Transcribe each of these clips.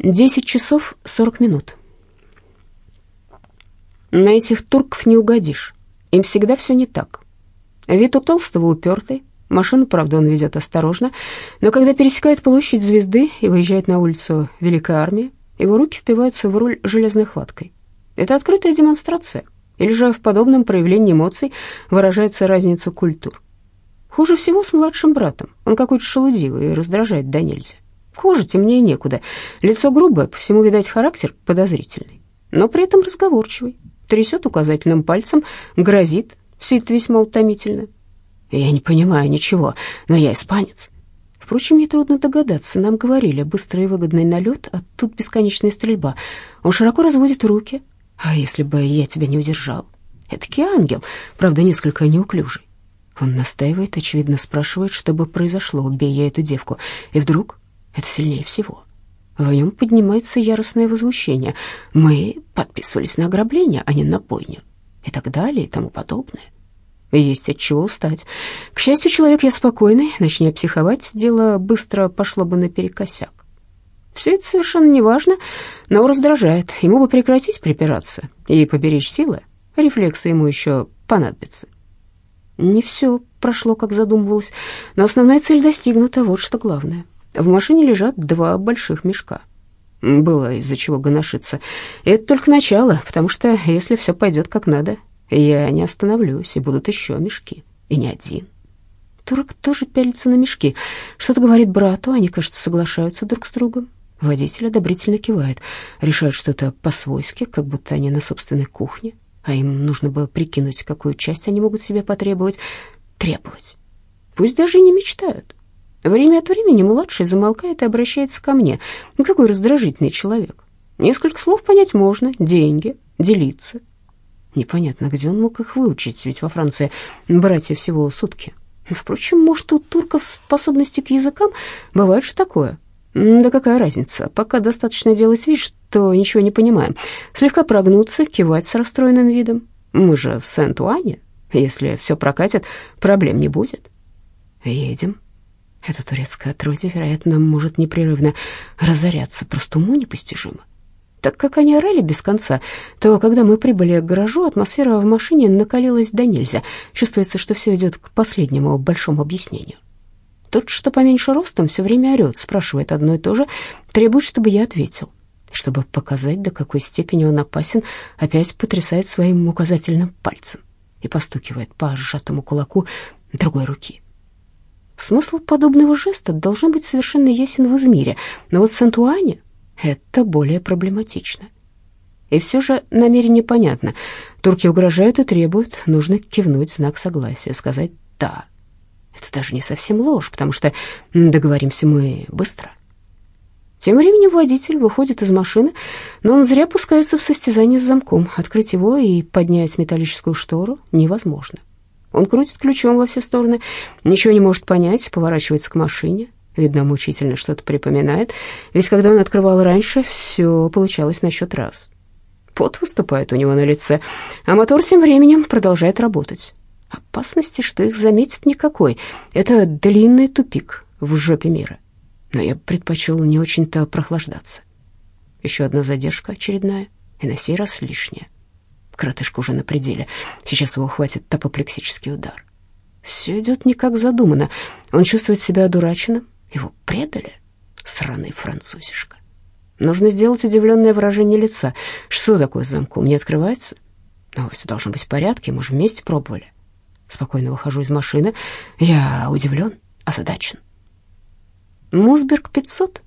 Десять часов сорок минут. На этих турков не угодишь. Им всегда все не так. Вид у толстого упертый. Машину, правда, он ведет осторожно. Но когда пересекает площадь звезды и выезжает на улицу Великой Армии, его руки впиваются в руль железной хваткой. Это открытая демонстрация. Или же в подобном проявлении эмоций выражается разница культур. Хуже всего с младшим братом. Он какой-то шелудивый и раздражает до нельзя. Хуже, темнее некуда. Лицо грубое, по всему, видать, характер подозрительный. Но при этом разговорчивый. Трясет указательным пальцем, грозит. Все это весьма утомительно. Я не понимаю ничего, но я испанец. Впрочем, мне трудно догадаться. Нам говорили, быстрый и выгодный налет, а тут бесконечная стрельба. Он широко разводит руки. А если бы я тебя не удержал? Этакий ангел, правда, несколько неуклюжий. Он настаивает, очевидно, спрашивает, что бы произошло, убей я эту девку. И вдруг это сильнее всего. В нем поднимается яростное возмущение. Мы подписывались на ограбление, а не на бойню. И так далее, и тому подобное. Есть от чего устать. К счастью, человек я спокойный, начни психовать, дело быстро пошло бы наперекосяк. Все это совершенно неважно, но раздражает. Ему бы прекратить припираться и поберечь силы. Рефлексы ему еще понадобятся. Не все прошло, как задумывалось, но основная цель достигнута, вот что главное. В машине лежат два больших мешка. Было из-за чего гоношиться. Это только начало, потому что если все пойдет как надо, я не остановлюсь, и будут еще мешки. И не один. Турок тоже пялится на мешки. Что-то говорит брату, они, кажется, соглашаются друг с другом. Водитель одобрительно кивает, решает что-то по-свойски, как будто они на собственной кухне, а им нужно было прикинуть, какую часть они могут себе потребовать. Требовать. Пусть даже и не мечтают. Время от времени младший замолкает и обращается ко мне. Какой раздражительный человек. Несколько слов понять можно. Деньги, делиться. Непонятно, где он мог их выучить, ведь во Франции братья всего сутки. Впрочем, может, у турков способности к языкам бывает же такое. Да какая разница, пока достаточно делать вид, что ничего не понимаем. Слегка прогнуться, кивать с расстроенным видом. Мы же в Сент-Уане. Если все прокатит, проблем не будет. Едем. Это турецкое отродье, вероятно, может непрерывно разоряться, просто уму непостижимо. Так как они орали без конца, то, когда мы прибыли к гаражу, атмосфера в машине накалилась до нельзя. Чувствуется, что все идет к последнему большому объяснению. Тот, что поменьше ростом, все время орет, спрашивает одно и то же, требует, чтобы я ответил. Чтобы показать, до какой степени он опасен, опять потрясает своим указательным пальцем и постукивает по сжатому кулаку другой руки. Смысл подобного жеста должен быть совершенно ясен в Измире, но вот в Сантуане это более проблематично. И все же намерение понятно. Турки угрожают и требуют, нужно кивнуть знак согласия, сказать «да». Это даже не совсем ложь, потому что договоримся мы быстро. Тем временем водитель выходит из машины, но он зря пускается в состязание с замком. Открыть его и поднять металлическую штору невозможно. Он крутит ключом во все стороны, ничего не может понять, поворачивается к машине. Видно, мучительно что-то припоминает, ведь когда он открывал раньше, все получалось на счет раз. Пот выступает у него на лице, а мотор тем временем продолжает работать. Опасности, что их заметят, никакой. Это длинный тупик в жопе мира. Но я предпочел не очень-то прохлаждаться. Еще одна задержка очередная, и на сей раз лишняя. Коротышка уже на пределе. Сейчас его хватит апоплексический удар. Все идет не как задумано. Он чувствует себя одураченным. Его предали? Сраный французишка. Нужно сделать удивленное выражение лица. Что такое с замком? Не открывается? Но все должно быть в порядке, мы же вместе пробовали. Спокойно выхожу из машины. Я удивлен, озадачен. Мосберг 500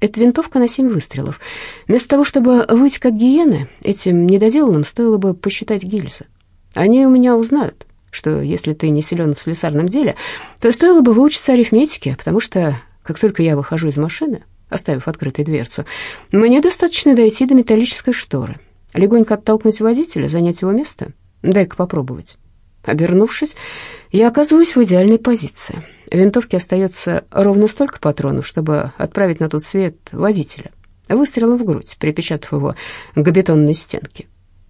это винтовка на семь выстрелов. Вместо того, чтобы выть как гиены, этим недоделанным стоило бы посчитать гильзы. Они у меня узнают, что если ты не силен в слесарном деле, то стоило бы выучиться арифметике, потому что, как только я выхожу из машины, оставив открытой дверцу, мне достаточно дойти до металлической шторы, легонько оттолкнуть водителя, занять его место. Дай-ка попробовать. Обернувшись, я оказываюсь в идеальной позиции. В винтовке остается ровно столько патронов, чтобы отправить на тот свет водителя. Выстрелом в грудь, припечатав его к бетонной стенке.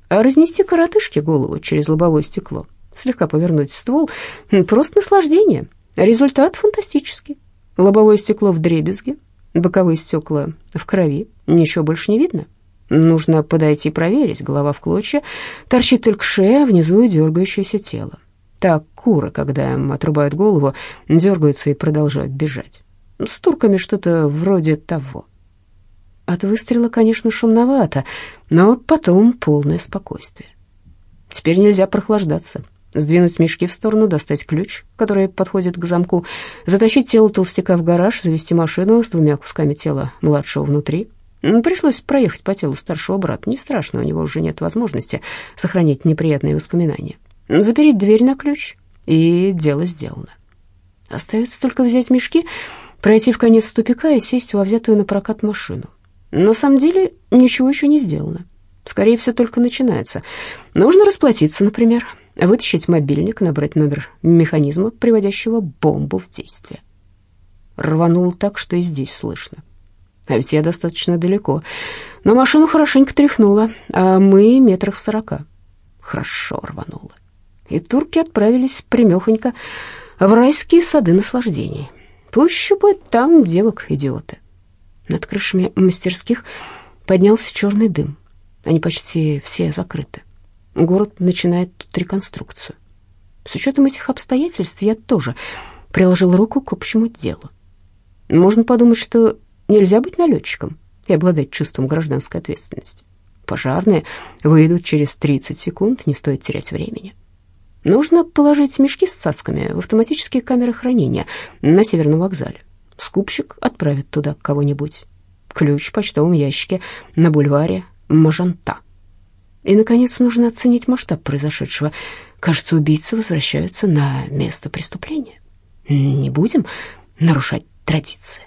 А разнести коротышке голову через лобовое стекло, слегка повернуть ствол — просто наслаждение. Результат фантастический. Лобовое стекло в дребезге, Боковые стекла в крови, ничего больше не видно. Нужно подойти проверить, голова в клочья, торчит только шея, а внизу дергающееся тело. Так куры, когда им отрубают голову, дергаются и продолжают бежать. С турками что-то вроде того. От выстрела, конечно, шумновато, но потом полное спокойствие. Теперь нельзя прохлаждаться. Сдвинуть мешки в сторону, достать ключ, который подходит к замку, затащить тело толстяка в гараж, завести машину с двумя кусками тела младшего внутри. Пришлось проехать по телу старшего брата. Не страшно, у него уже нет возможности сохранить неприятные воспоминания. Запереть дверь на ключ, и дело сделано. Остается только взять мешки, пройти в конец тупика и сесть во взятую на прокат машину. На самом деле ничего еще не сделано. Скорее всего, только начинается. Нужно расплатиться, например, вытащить мобильник, набрать номер механизма, приводящего бомбу в действие. Рванул так, что и здесь слышно. А ведь я достаточно далеко. Но машину хорошенько тряхнуло, а мы метров в сорока. Хорошо рвануло. И турки отправились примехонько в райские сады наслаждений. Пусть щупают там девок-идиоты. Над крышами мастерских поднялся черный дым. Они почти все закрыты. Город начинает тут реконструкцию. С учетом этих обстоятельств я тоже приложил руку к общему делу. Можно подумать, что нельзя быть налетчиком и обладать чувством гражданской ответственности. Пожарные выйдут через 30 секунд, не стоит терять времени. Нужно положить мешки с цацками в автоматические камеры хранения на Северном вокзале. Скупщик отправит туда кого-нибудь. Ключ в почтовом ящике на бульваре Мажанта. И, наконец, нужно оценить масштаб произошедшего. Кажется, убийцы возвращаются на место преступления. Не будем нарушать традиции.